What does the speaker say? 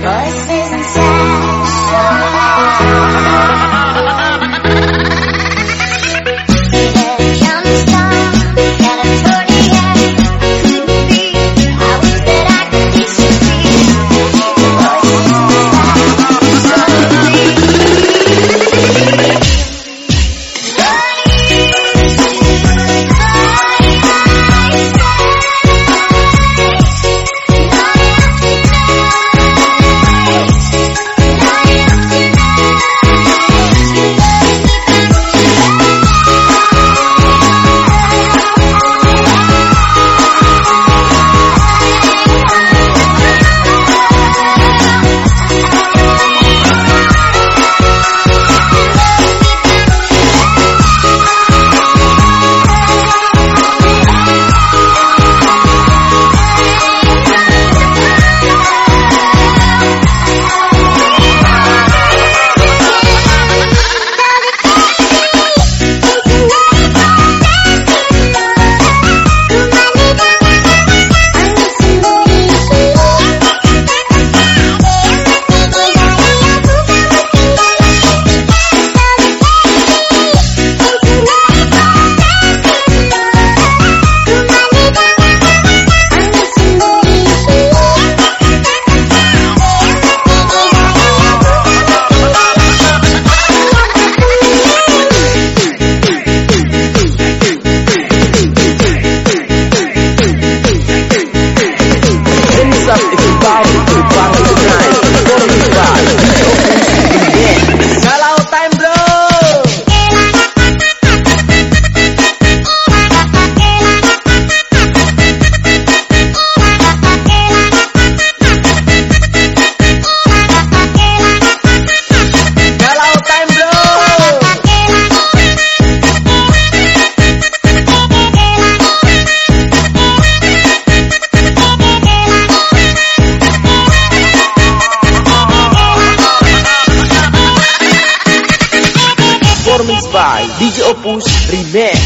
voices Remix by